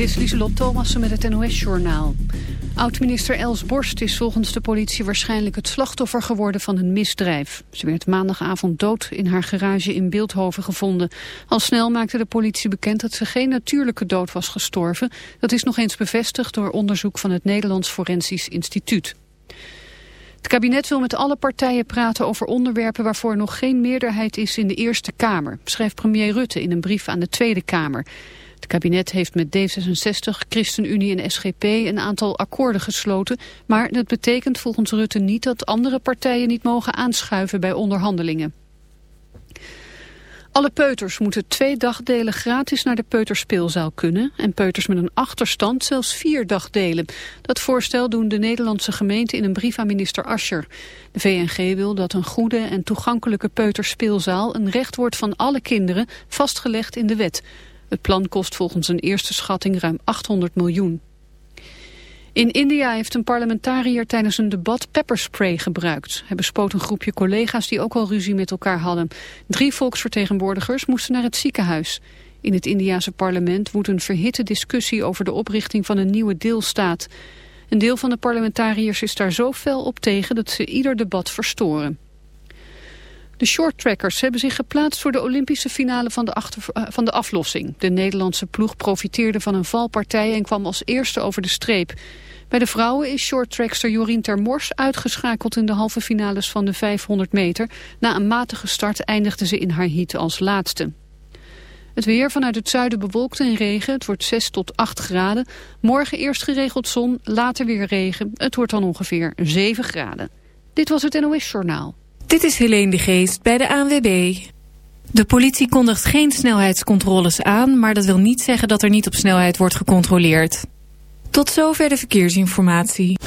Dit is Lieselot Thomassen met het NOS-journaal. Oud-minister Els Borst is volgens de politie waarschijnlijk het slachtoffer geworden van een misdrijf. Ze werd maandagavond dood in haar garage in Beeldhoven gevonden. Al snel maakte de politie bekend dat ze geen natuurlijke dood was gestorven. Dat is nog eens bevestigd door onderzoek van het Nederlands Forensisch Instituut. Het kabinet wil met alle partijen praten over onderwerpen waarvoor nog geen meerderheid is in de Eerste Kamer, schrijft premier Rutte in een brief aan de Tweede Kamer. Het kabinet heeft met D66, ChristenUnie en SGP een aantal akkoorden gesloten, maar dat betekent volgens Rutte niet dat andere partijen niet mogen aanschuiven bij onderhandelingen. Alle peuters moeten twee dagdelen gratis naar de peuterspeelzaal kunnen en peuters met een achterstand zelfs vier dagdelen. Dat voorstel doen de Nederlandse gemeenten in een brief aan minister Ascher. De VNG wil dat een goede en toegankelijke peuterspeelzaal een recht wordt van alle kinderen vastgelegd in de wet. Het plan kost volgens een eerste schatting ruim 800 miljoen. In India heeft een parlementariër tijdens een debat pepperspray gebruikt. Hij bespoot een groepje collega's die ook al ruzie met elkaar hadden. Drie volksvertegenwoordigers moesten naar het ziekenhuis. In het Indiase parlement woedt een verhitte discussie over de oprichting van een nieuwe deelstaat. Een deel van de parlementariërs is daar zo fel op tegen dat ze ieder debat verstoren. De shorttrackers hebben zich geplaatst voor de Olympische finale van de, eh, van de aflossing. De Nederlandse ploeg profiteerde van een valpartij en kwam als eerste over de streep. Bij de vrouwen is shorttrackster Jorien Termors uitgeschakeld in de halve finales van de 500 meter. Na een matige start eindigde ze in haar heat als laatste. Het weer vanuit het zuiden bewolkt en regen. Het wordt 6 tot 8 graden. Morgen eerst geregeld zon, later weer regen. Het wordt dan ongeveer 7 graden. Dit was het NOS Journaal. Dit is Helene de Geest bij de ANWB. De politie kondigt geen snelheidscontroles aan, maar dat wil niet zeggen dat er niet op snelheid wordt gecontroleerd. Tot zover de verkeersinformatie.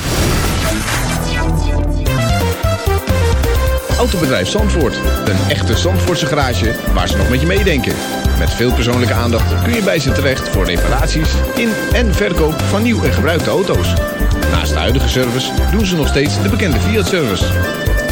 Autobedrijf Zandvoort. Een echte Zandvoortse garage waar ze nog met je meedenken. Met veel persoonlijke aandacht kun je bij ze terecht voor reparaties in en verkoop van nieuw en gebruikte auto's. Naast de huidige service doen ze nog steeds de bekende Fiat-service.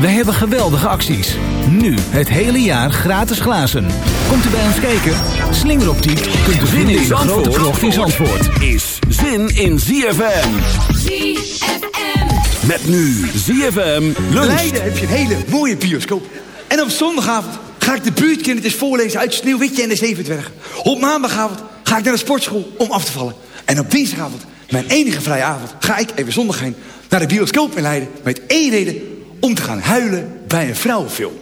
We hebben geweldige acties. Nu het hele jaar gratis glazen. Komt u bij ons kijken? Slingeroptiek kunt u vinden in de grote krocht in Zandvoort. is zin in ZFM. ZFM. Met nu ZFM lunch. Leiden heb je een hele mooie bioscoop. En op zondagavond ga ik de buurtkindertjes voorlezen uit Sneeuwwitje en de Zevendwerg. Op maandagavond ga ik naar de sportschool om af te vallen. En op dinsdagavond, mijn enige vrije avond, ga ik even zondag heen naar de bioscoop in Leiden. Met één reden, om te gaan huilen bij een vrouwenfilm.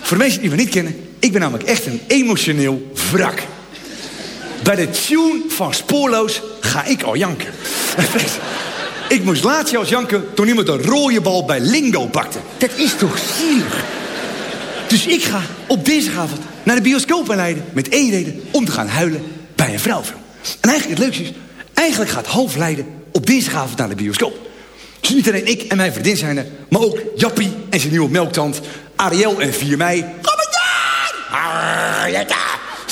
Voor de mensen die me niet kennen, ik ben namelijk echt een emotioneel wrak. Bij de tune van Spoorloos ga ik al janken. ik moest laatst zelfs janken toen iemand een rode bal bij Lingo pakte. Dat is toch zielig? Dus ik ga op dinsdagavond naar de bioscoop in Leiden... met één reden om te gaan huilen bij een vrouwenfilm. En eigenlijk het leukste is... eigenlijk gaat half Leiden op dinsdagavond naar de bioscoop. Dus niet alleen ik en mijn vriendin zijn er... maar ook Jappie en zijn nieuwe melktand... Ariel en 4 mei... Kom maar dan! Arietta!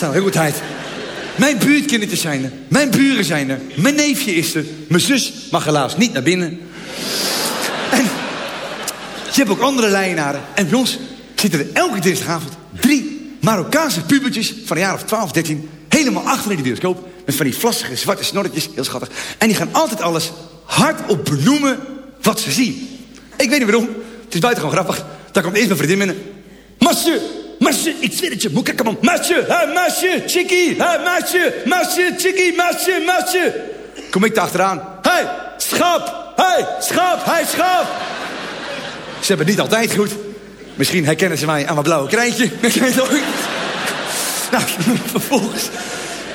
Nou, heel goed tijd. Mijn buurtkindertjes zijn er. Mijn buren zijn er. Mijn neefje is er. Mijn zus mag helaas niet naar binnen. En je hebt ook andere lijnaren. En bij ons zitten er elke dinsdagavond drie Marokkaanse pubertjes van een jaar of 12, 13... helemaal achter in de bioscoop. Met van die vlassige zwarte snorretjes. Heel schattig. En die gaan altijd alles hardop benoemen wat ze zien. Ik weet niet waarom. Het is buitengewoon grappig. Daar komt eerst mijn vriendin binnen. Masje, masje, ik zweer het je. Moet ik hem Masje, masje, chickie, masje, masje, chickie, masje, masje. Kom ik daar achteraan. Hé, hey, schaap, hé, hey, schaap. Ze hebben het niet altijd goed. Misschien herkennen ze mij aan mijn blauwe krijntje. Ik weet. Nou, vervolgens.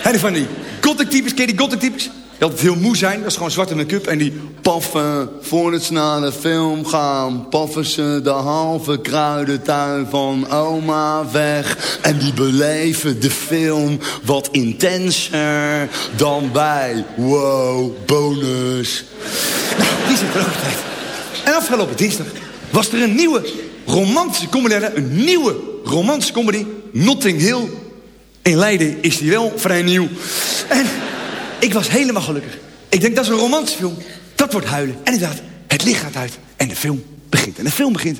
En van die gothic types, ken die gothic types? Die altijd heel moe zijn, dat is gewoon zwarte make-up. En die paffen voordat ze naar de film gaan. Paffen ze de halve kruidentuin van oma weg. En die beleven de film wat intenser dan bij. Wow, bonus. Nou, die zit er ook. En afgelopen dinsdag was er een nieuwe romantische comedy. Een nieuwe romantische comedy. Notting Hill. In Leiden is die wel vrij nieuw. En ik was helemaal gelukkig. Ik denk, dat is een romantische film. Dat wordt huilen. En inderdaad, het licht gaat uit. En de film begint. En de film begint.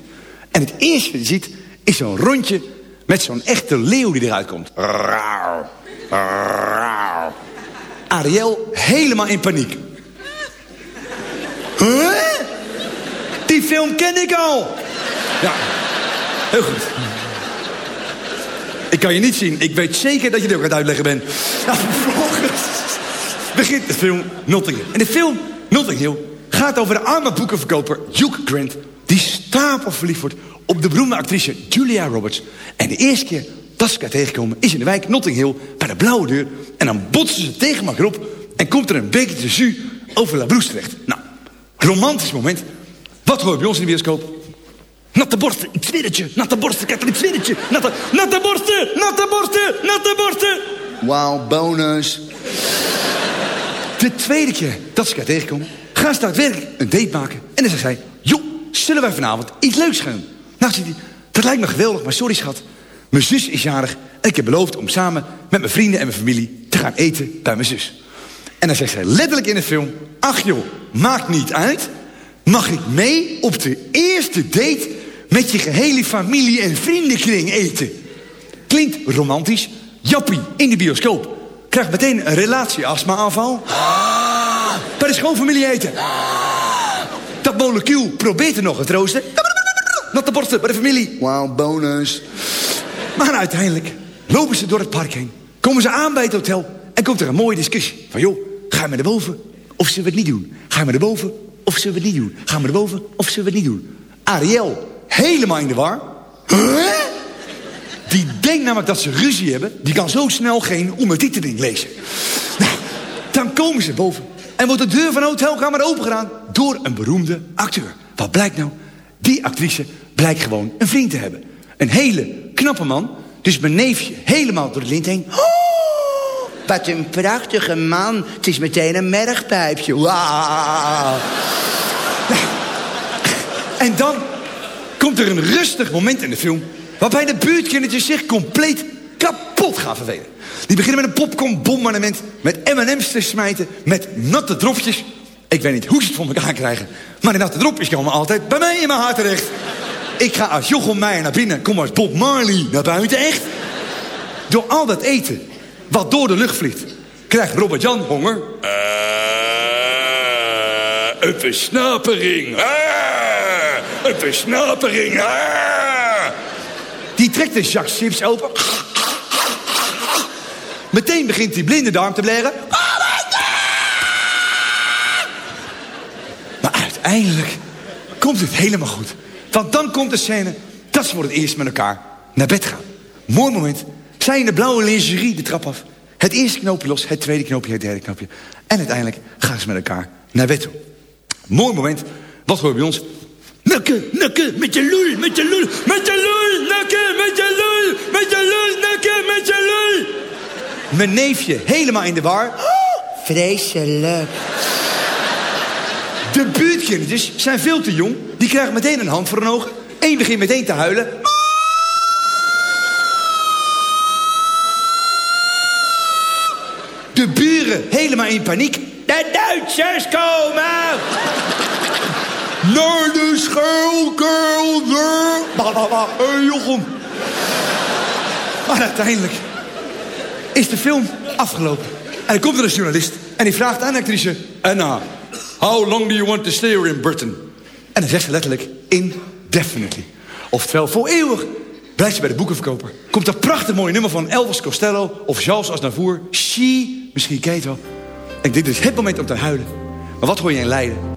En het eerste wat je ziet, is zo'n rondje... met zo'n echte leeuw die eruit komt. Rauw. Rauw. Ariel helemaal in paniek. Huh? Die film ken ik al. Ja, heel goed. Ik kan je niet zien. Ik weet zeker dat je het ook aan het uitleggen bent. Nou, vervolgens begint de film Notting Hill. En de film Notting Hill gaat over de arme boekenverkoper Hugh Grant... die stapel verliefd wordt op de beroemde actrice Julia Roberts. En de eerste keer dat ze elkaar tegenkomen is in de wijk Notting Hill... bij de blauwe deur. En dan botsen ze tegen elkaar op... en komt er een bekertje jus over La Brousse terecht. Nou, romantisch moment. Wat hoor je bij ons in de bioscoop? Natte borsten, het je. Natte borsten, zweer het je. Natte, natte borsten, natte borsten, natte borsten. Wauw, bonus. De tweede keer dat ze elkaar tegenkomen... gaan ze daadwerkelijk een date maken. En dan zegt zij... joh, zullen wij vanavond iets leuks gaan doen? Nou, zegt hij, dat lijkt me geweldig, maar sorry schat. Mijn zus is jarig en ik heb beloofd om samen met mijn vrienden en mijn familie... te gaan eten bij mijn zus. En dan zegt zij letterlijk in de film... ach joh, maakt niet uit... mag ik mee op de eerste date... met je gehele familie en vriendenkring eten? Klinkt romantisch. Jappie, in de bioscoop. Krijgt meteen een relatieastma-aanval. Bij de schoonfamilie eten. Dat molecuul probeert er nog het troosten. Natte borsten bij de familie. Wauw, bonus. Maar uiteindelijk lopen ze door het park heen. Komen ze aan bij het hotel. En komt er een mooie discussie. Van joh, gaan we naar boven of zullen we het niet doen? Gaan we naar boven of zullen we het niet doen? Gaan we naar boven of zullen we het niet doen? Ariel, helemaal in de war. Huh? Die denkt namelijk dat ze ruzie hebben. Die kan zo snel geen ondertiteling lezen. Nou, dan komen ze boven. En wordt de deur van de hotelkamer opengedaan door een beroemde acteur. Wat blijkt nou? Die actrice blijkt gewoon een vriend te hebben. Een hele knappe man. Dus mijn neefje helemaal door de lint heen. Oh, wat een prachtige man. Het is meteen een mergpijpje. Wauw. Nou, en dan komt er een rustig moment in de film... waarbij de buurtkindertjes zich compleet kapot gaan vervelen. Die beginnen met een popcornbombardement... met M&M's te smijten, met natte dropjes. Ik weet niet hoe ze het voor elkaar krijgen... maar die natte dropjes komen altijd bij mij in mijn hart terecht. Ik ga als Jochem Meijer naar binnen, kom als Bob Marley naar buiten, echt. Door al dat eten, wat door de lucht vliegt... krijgt Robert Jan honger. Eh, een versnapering. Een versnapering. Ah. Die trekt de zak chips open. Meteen begint die blinde darm te blaren. Maar uiteindelijk komt het helemaal goed. Want dan komt de scène dat ze voor het eerst met elkaar naar bed gaan. Mooi moment. Zij in de blauwe lingerie de trap af. Het eerste knoopje los, het tweede knoopje, het derde knoopje. En uiteindelijk gaan ze met elkaar naar bed toe. Mooi moment. Wat hoor je bij ons? Nukken, nukken, met je lul, met je lul, met je lul, nukken, met je lul, met je lul, nukken, met je lul. Mijn neefje helemaal in de war. Oh, vreselijk. De buurtkindertjes zijn veel te jong. Die krijgen meteen een hand voor hun ogen. Eén begint meteen te huilen. De buren helemaal in paniek. De Duitsers komen! Naar de schuilkelder! Hey, Jochem. Maar uiteindelijk is de film afgelopen. En dan komt er een journalist en die vraagt aan de actrice... Anna, how long do you want to stay here in Britain? En dan zegt ze letterlijk indefinitely. Oftewel, voor eeuwig blijft ze bij de boekenverkoper. Komt een prachtig mooi nummer van Elvis Costello of Charles Aznavour. She, misschien ken je het wel. En dit is het moment om te huilen. Maar wat hoor je in Leiden?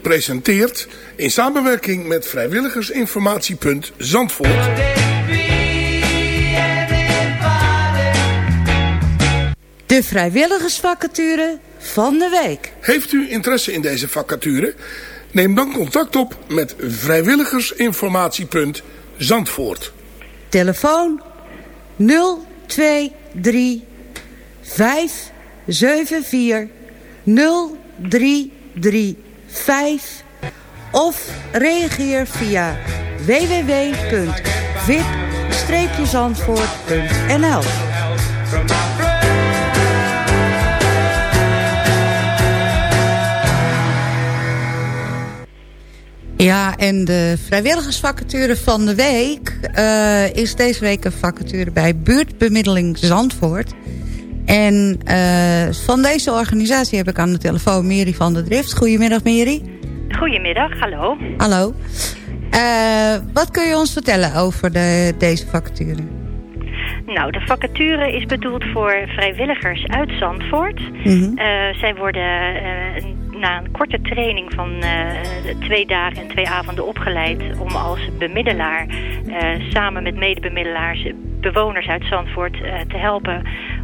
Presenteert in samenwerking met vrijwilligersinformatiepunt Zandvoort De vrijwilligersvacature van de week. Heeft u interesse in deze vacature? Neem dan contact op met vrijwilligersinformatiepunt Zandvoort. Telefoon 023 574 0335 of reageer via www.vip-zandvoort.nl Ja, en de vrijwilligersvacature van de week eh, is deze week een vacature bij buurtbemiddeling Zandvoort. En eh, van deze organisatie heb ik aan de telefoon Mary van der Drift. Goedemiddag Mary. Goedemiddag, hallo. Hallo. Eh, wat kun je ons vertellen over de, deze vacature? Nou, de vacature is bedoeld voor vrijwilligers uit Zandvoort. Mhm. Eh, zij worden na een korte training van twee dagen en twee avonden opgeleid... om als bemiddelaar samen met medebemiddelaars bewoners uit Zandvoort te helpen...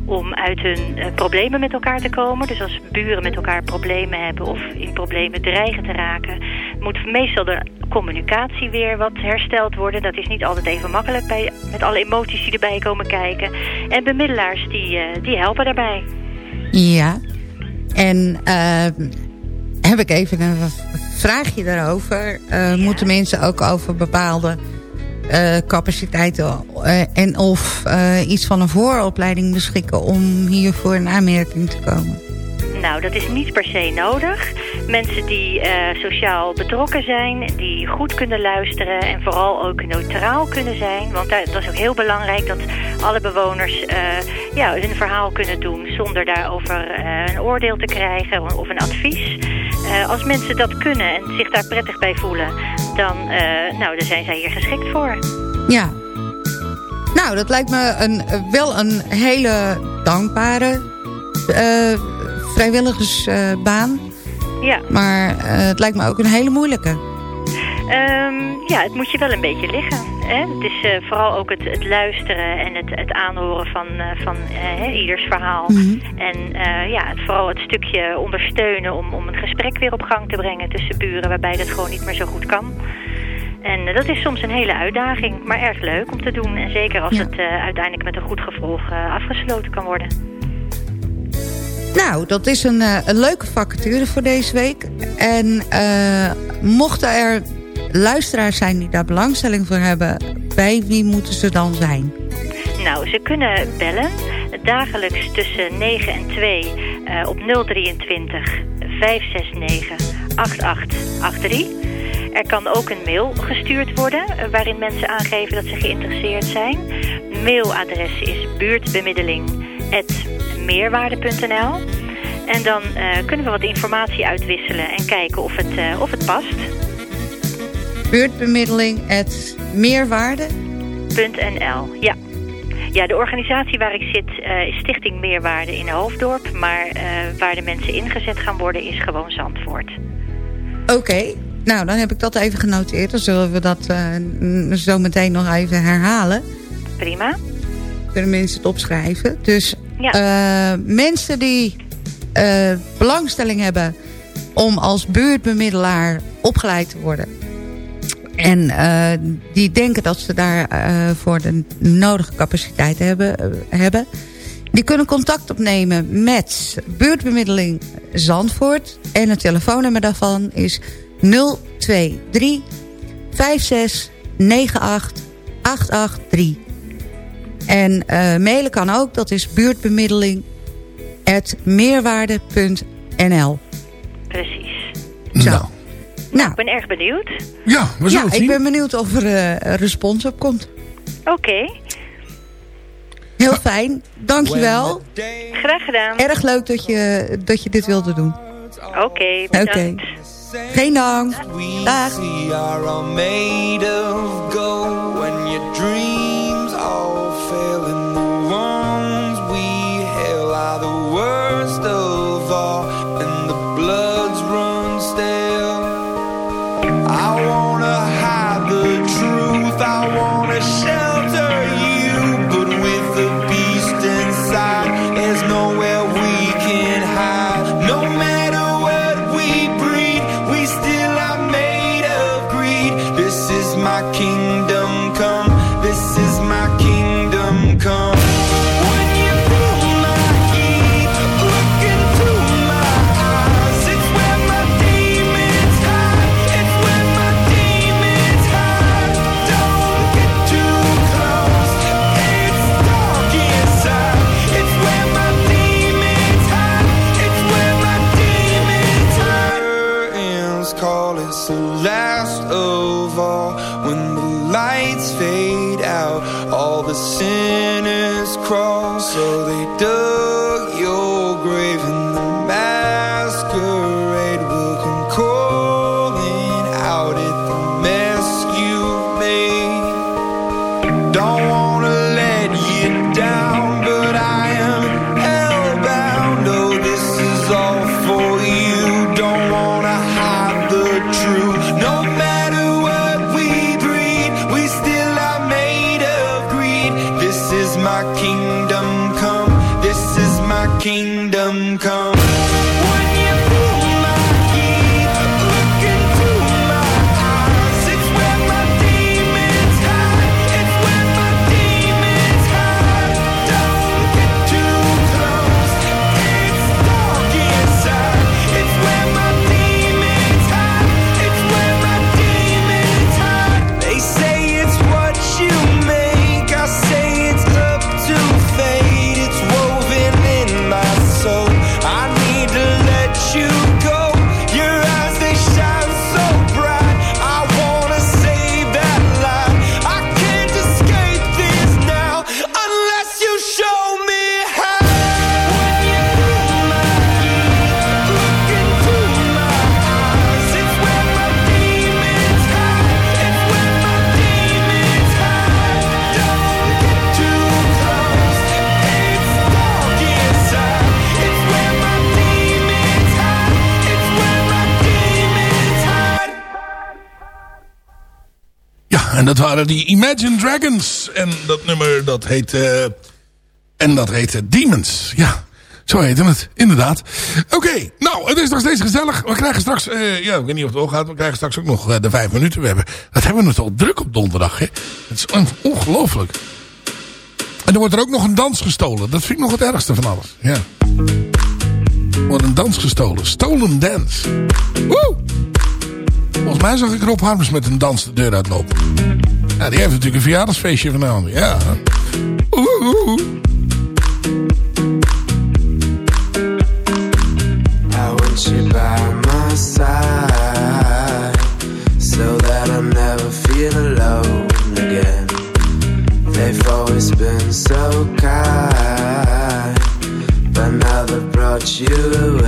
om uit hun eh, problemen met elkaar te komen. Dus als buren met elkaar problemen hebben of in problemen dreigen te raken... moet meestal de communicatie weer wat hersteld worden. Dat is niet altijd even makkelijk bij, met alle emoties die erbij komen kijken. En bemiddelaars die, eh, die helpen daarbij. Ja. En eh, heb ik even een vraagje daarover. Moeten mensen ook over bepaalde eh, capaciteiten eh, en of eh, iets van een vooropleiding beschikken om hiervoor in aanmerking te komen? Nou, dat is niet per se nodig. Mensen die sociaal betrokken zijn, die goed kunnen luisteren en vooral ook neutraal kunnen zijn. Want dat is ook heel belangrijk dat alle bewoners ja, hun verhaal kunnen doen zonder daarover een oordeel te krijgen of een advies. Eh, als mensen dat kunnen en zich daar prettig bij voelen, dan, eh, nou, dan zijn zij hier geschikt voor. Ja. Nou, dat lijkt me een, wel een hele dankbare eh, vrijwilligersbaan. Ja. maar het lijkt me ook een hele moeilijke. Ehm, ja, het moet je wel een beetje liggen. Hè? Het is eh, vooral ook het, het luisteren en het, het aanhoren van, eh, van eh, ieders verhaal. Mhm. En ja, het, vooral het stukje ondersteunen om, om een gesprek weer op gang te brengen tussen buren waarbij dat gewoon niet meer zo goed kan. En dat is soms een hele uitdaging, maar erg leuk om te doen. En zeker als Ja. het uiteindelijk met een goed gevolg afgesloten kan worden. Nou, dat is een, een leuke vacature voor deze week. En eh, mochten er luisteraars zijn die daar belangstelling voor hebben... bij wie moeten ze dan zijn? Nou, ze kunnen bellen dagelijks tussen 9 en 2 eh, op 023 569 8883. Er kan ook een mail gestuurd worden eh, waarin mensen aangeven dat ze geïnteresseerd zijn. Mailadres is buurtbemiddeling.meerwaarde.nl En dan eh, kunnen we wat informatie uitwisselen en kijken of het, of het past. Buurtbemiddeling, het meerwaarde. .nl, ja. Ja, de organisatie waar ik zit eh, is Stichting Meerwaarde in Hoofddorp. Maar eh, waar de mensen ingezet gaan worden is gewoon Zandvoort. Oké, nou dan heb ik dat even genoteerd. Dan zullen we dat eh, zo meteen nog even herhalen. Prima. Kunnen mensen het opschrijven. Dus Ja. mensen die belangstelling hebben om als buurtbemiddelaar opgeleid te worden. En eh, die denken dat ze daarvoor voor de nodige capaciteit hebben, eh, hebben. Die kunnen contact opnemen met buurtbemiddeling Zandvoort. En het telefoonnummer daarvan is 023 56 98 883. En eh, mailen kan ook, dat is buurtbemiddeling meerwaarde.nl. Precies. Zo. Nou, Nou, Ik ben erg benieuwd. ja, we zullen ja, het ik ben benieuwd of er een respons op komt. Oké, Heel fijn, dankjewel. graag gedaan. Erg leuk dat je, dat je dit wilde doen. Oké, Oké. bedankt. Geen dank. Dag. We I wanna shelter dat waren die Imagine Dragons. En dat nummer dat heet... eh, en dat heet eh, Demons. Ja, zo heette het. Inderdaad. Oké, nou, het is nog steeds gezellig. We krijgen straks... eh, ja, ik weet niet of het doorgaat. We krijgen straks ook nog de vijf minuten. We hebben, dat hebben we het al druk op donderdag, hè. Het is on- ongelooflijk. En er wordt er ook nog een dans gestolen. Dat vind ik nog het ergste van alles. Ja. Er wordt een dans gestolen. Stolen dance. Woe! Volgens mij zag ik Rob Harms met een dans de deur uitlopen. Ja, die heeft natuurlijk een verjaardagsfeestje vanavond. Ja. I want you by my side so that I never feel alone again. They've always been so kind, but now they've brought you away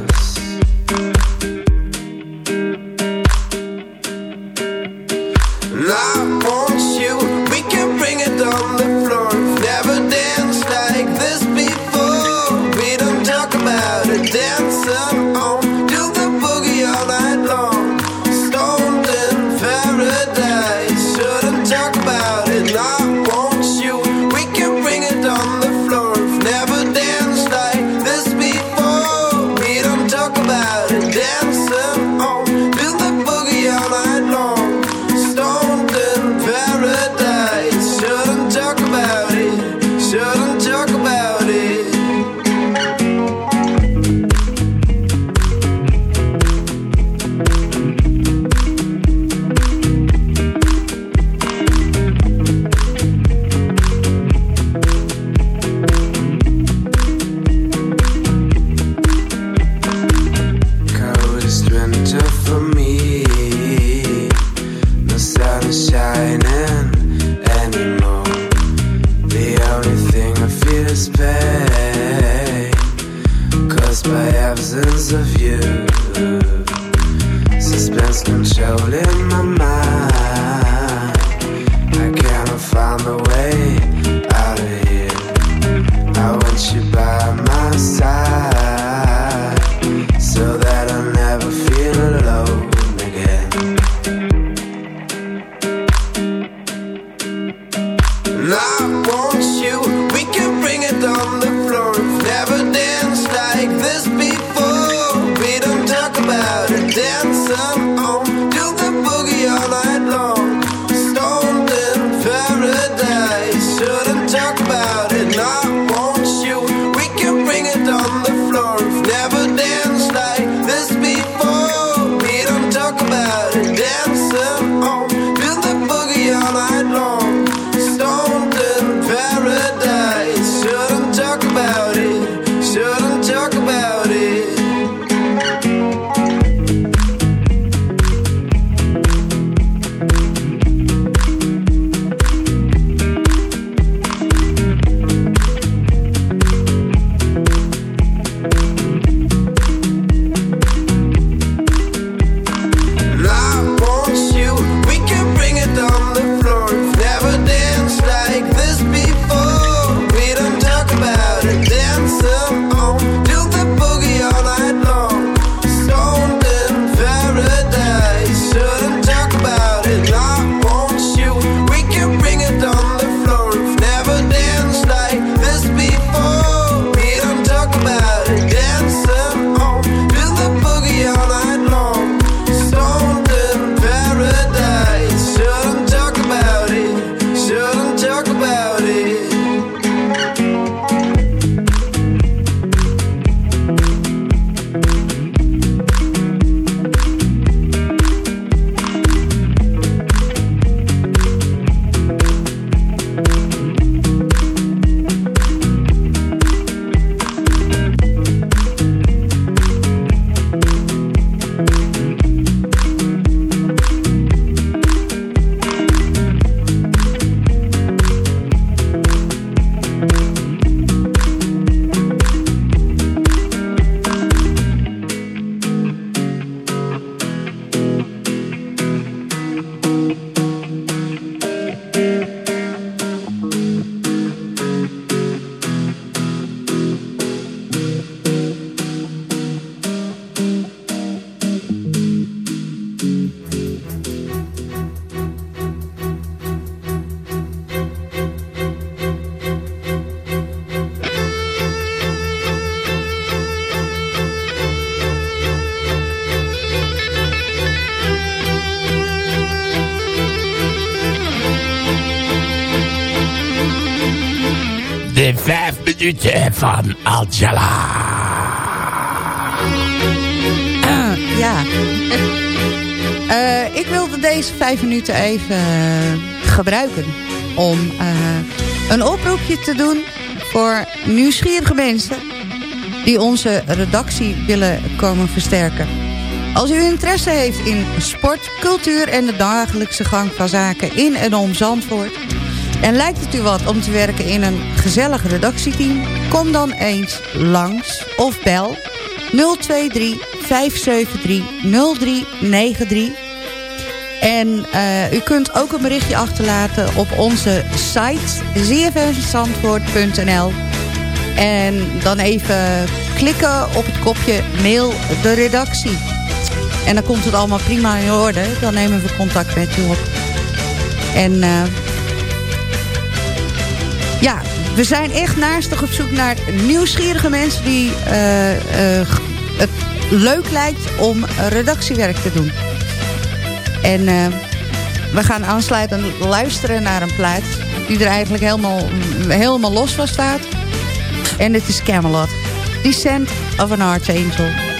Van Angela. Ah, ja. Eh, ik wilde deze vijf minuten even eh, gebruiken om eh, een oproepje te doen voor nieuwsgierige mensen die onze redactie willen komen versterken. Als u interesse heeft in sport, cultuur en de dagelijkse gang van zaken in en om Zandvoort... en lijkt het u wat om te werken in een gezellig redactieteam... kom dan eens langs of bel 023 573 0393. En uh, u kunt ook een berichtje achterlaten op onze site zfmzandvoort.nl. En dan even klikken op het kopje mail de redactie. En dan komt het allemaal prima in orde. Dan nemen we contact met u op. En uh, ja, we zijn echt naastig op zoek naar nieuwsgierige mensen die uh, het leuk lijkt om redactiewerk te doen. En uh, we gaan aansluiten luisteren naar een plaat die er eigenlijk helemaal, helemaal los van staat. En het is Camelot. Descent of an Archangel.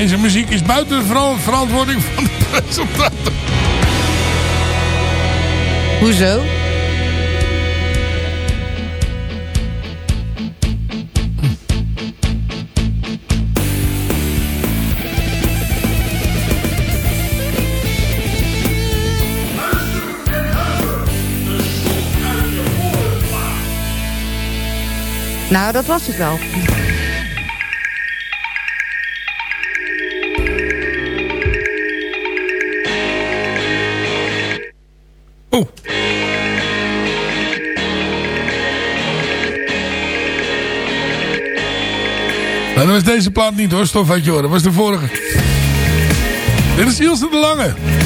Deze muziek is buiten de verantwoording van de presentator. Hoezo? Nou, dat was het wel. dat was deze plaat niet hoor, stof uit je. Dat was de vorige. Dit is Ilse de Lange.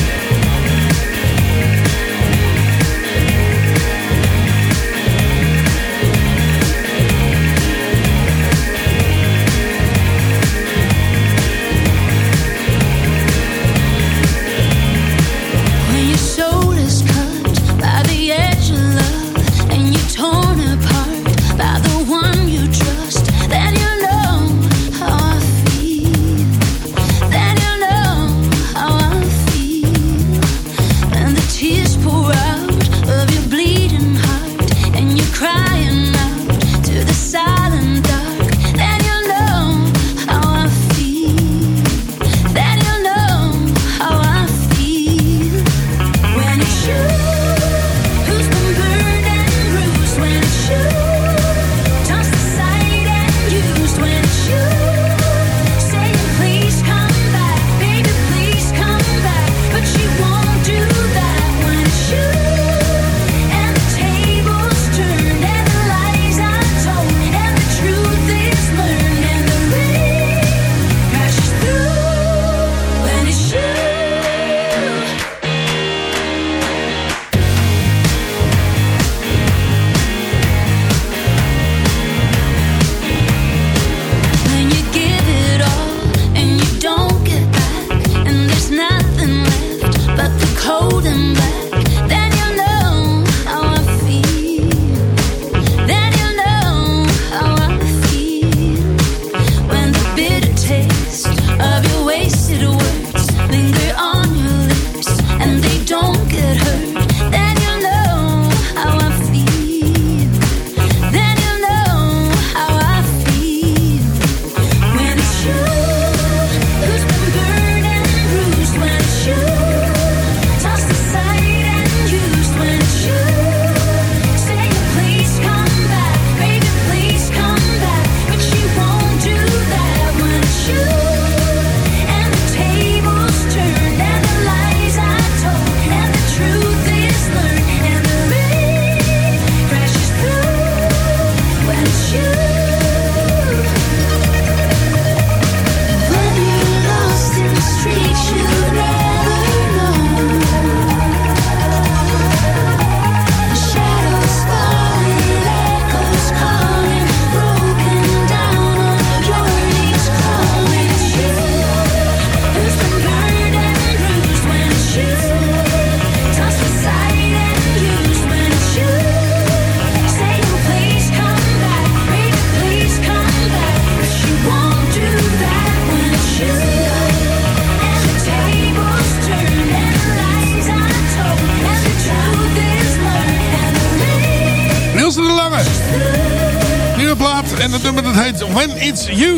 It's You.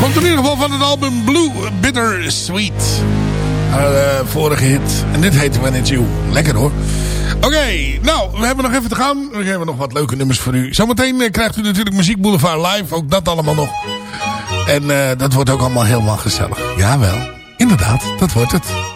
Komt in ieder geval van het album Blue Bitter Sweet. Haar eh, vorige hit. En dit heet When It's You. Lekker hoor. Oké, nou, we hebben nog even te gaan. We hebben nog wat leuke nummers voor u. Zometeen eh, krijgt u natuurlijk Muziek Boulevard live. Ook dat allemaal nog. En eh, dat wordt ook allemaal helemaal gezellig. Jawel, inderdaad, dat wordt het.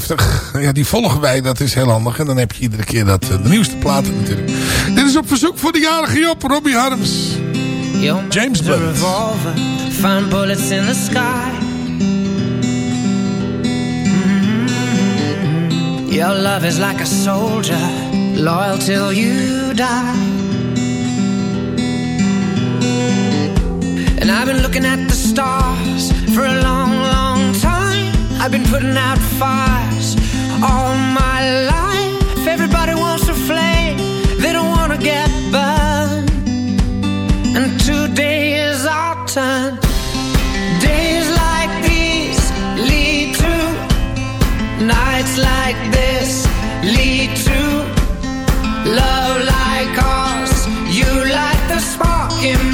50. Ja, die volgen wij. Dat is heel handig. En dan heb je iedere keer dat, eh, de nieuwste platen natuurlijk. Dit is op verzoek voor de jarige Job, Robbie Harms. James Blunt. revolver, find bullets in the sky. Mm-hmm. Your love is like a soldier, loyal till you die. And I've been looking at the stars for a long I've been putting out fires all my life. Everybody wants a flame, they don't want to get burned. And today is our turn. Days like these lead to nights like this lead to love like ours. You light the spark in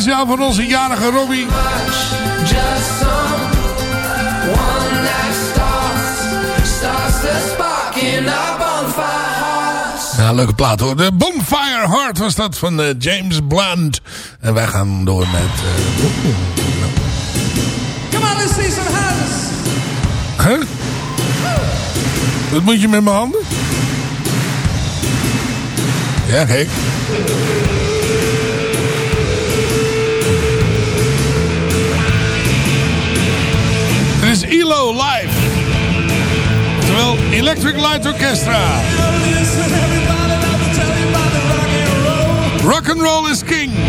speciaal voor onze jarige Robbie. Ja, leuke plaat hoor. De Bonfire Heart was dat van de James Bland. En wij gaan door met... Uh... Come on, let's see some hands. Huh? Wat moet je met mijn handen? Ja, kijk. ELO Live. Terwijl Electric Light Orchestra. Rock and roll is king.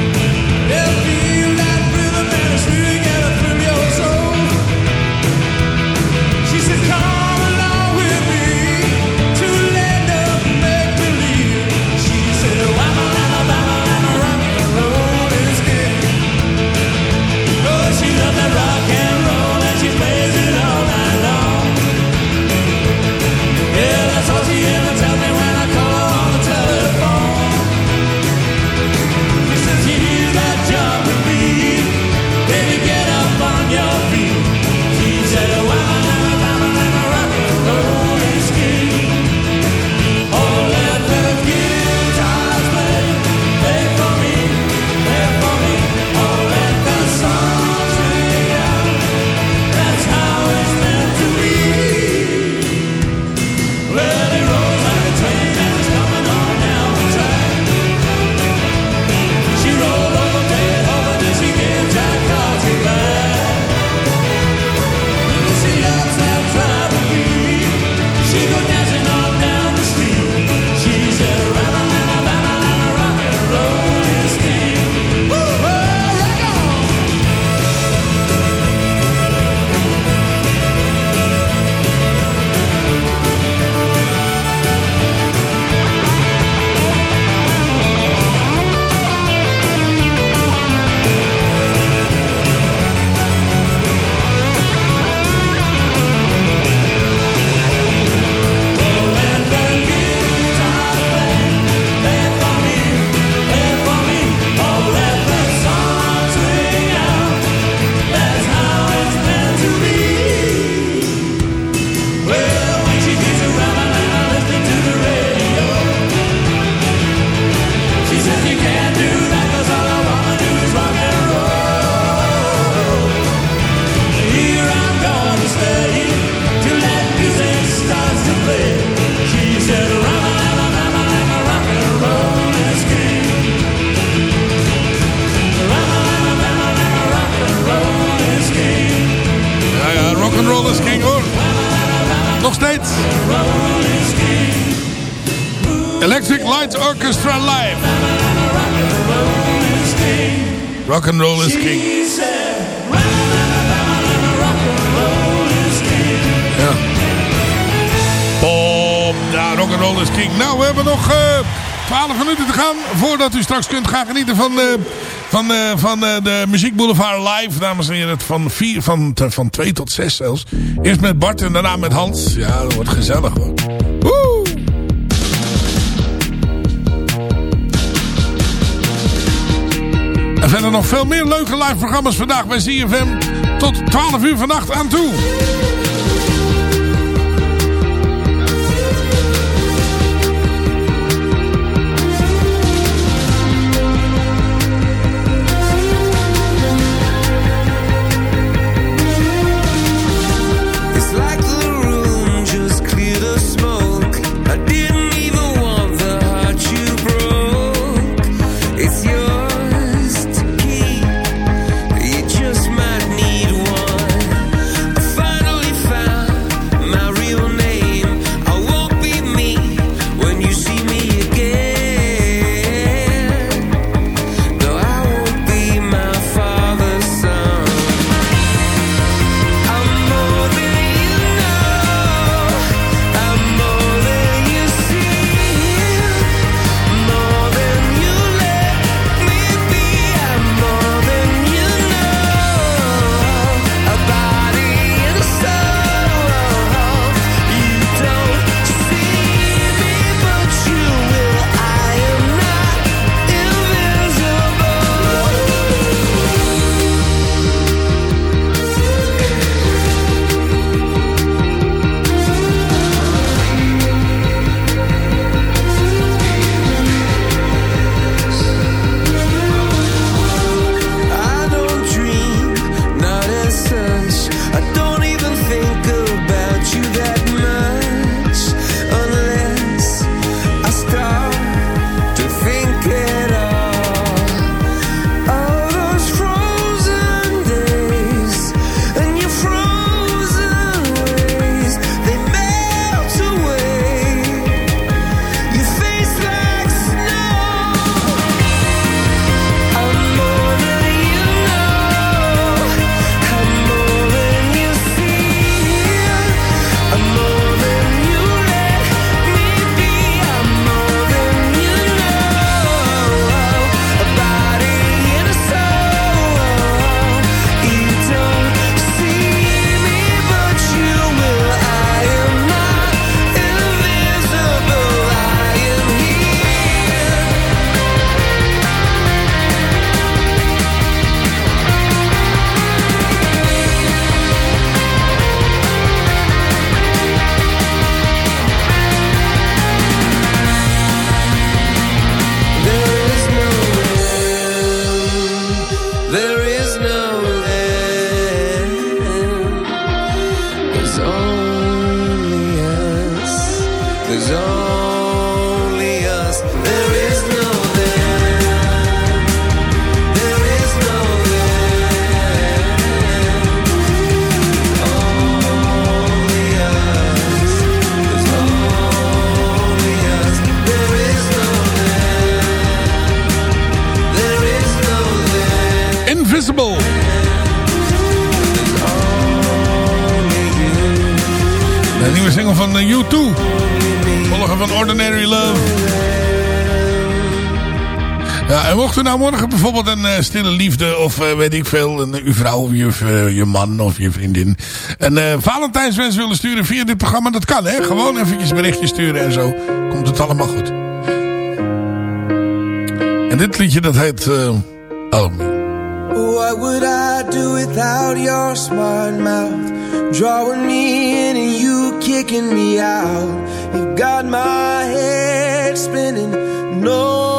straks kunt gaan genieten van, eh, eh, eh, de, van, van de, de Muziek Boulevard Live. Dames en heren, van 2 van, van twee tot 6 zelfs. Eerst met Bart en daarna met Hans. Ja, dat wordt gezellig hoor. Woe! En verder nog veel meer leuke live programma's vandaag bij ZFM. Tot 12 uur vannacht aan toe. Bijvoorbeeld een eh, stille liefde of eh, weet ik veel, een, uw vrouw of je, eh, je man of je vriendin een Valentijnswens willen sturen via dit programma, dat kan hè. Gewoon eventjes berichtje sturen en zo komt het allemaal goed. En dit liedje dat heet Oh. What would I do without your smart mouth? Drawing me in and you kicking me out. You've got my head spinning, no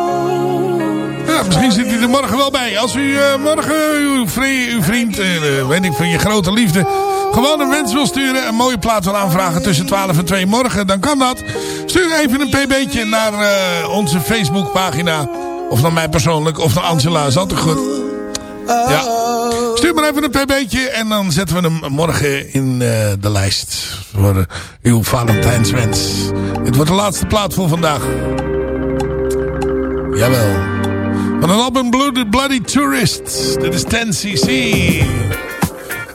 Misschien zit hij er morgen wel bij. Als u eh, morgen uw, uw vriend, eh, weet ik van je grote liefde, gewoon een wens wil sturen, een mooie plaat wil aanvragen tussen 12 en 2 morgen, dan kan dat. Stuur even een pb'tje naar eh, onze Facebookpagina. Of naar mij persoonlijk, of naar Angela, is altijd goed. Ja. Stuur maar even een pb'tje en dan zetten we hem morgen in de lijst voor uw Valentijnswens. Dit wordt de laatste plaat voor vandaag. Jawel. Van een album Bloody, Bloody Tourist. Dit is 10cc.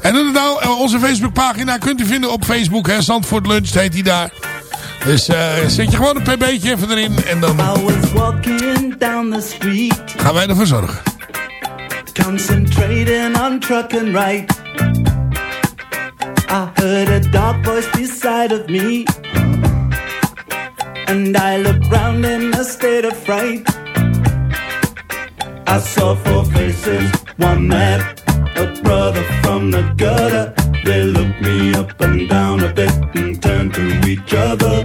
En inderdaad, eh, onze Facebookpagina kunt u vinden op Facebook. Hè, Zandvoort Lunch heet die daar. Dus eh, zet je gewoon een pb'tje even erin. En dan Walking down the street, gaan wij ervoor zorgen. concentrating on trucking right. I heard a dark voice beside of me, and I looked round in a state of fright. I saw four faces, one mad, a brother from the gutter. They looked me up and down a bit and turned to each other.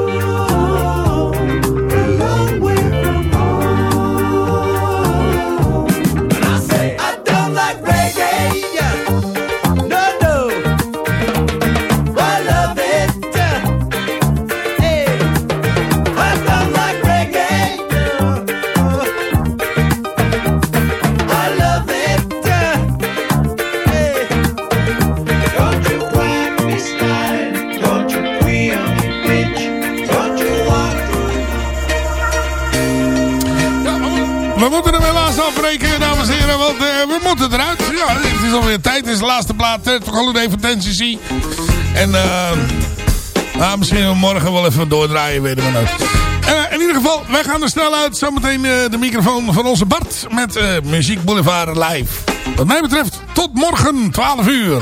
Is alweer tijd. Het is de laatste plaat. Uh, toch Holiday van Tennessee. En nou, misschien morgen wel even doordraaien, weten we nooit. Eh, in ieder geval, wij gaan er snel uit. Zometeen eh, de microfoon van onze Bart met Muziek Boulevard Live. Wat mij betreft, tot morgen, 12 uur.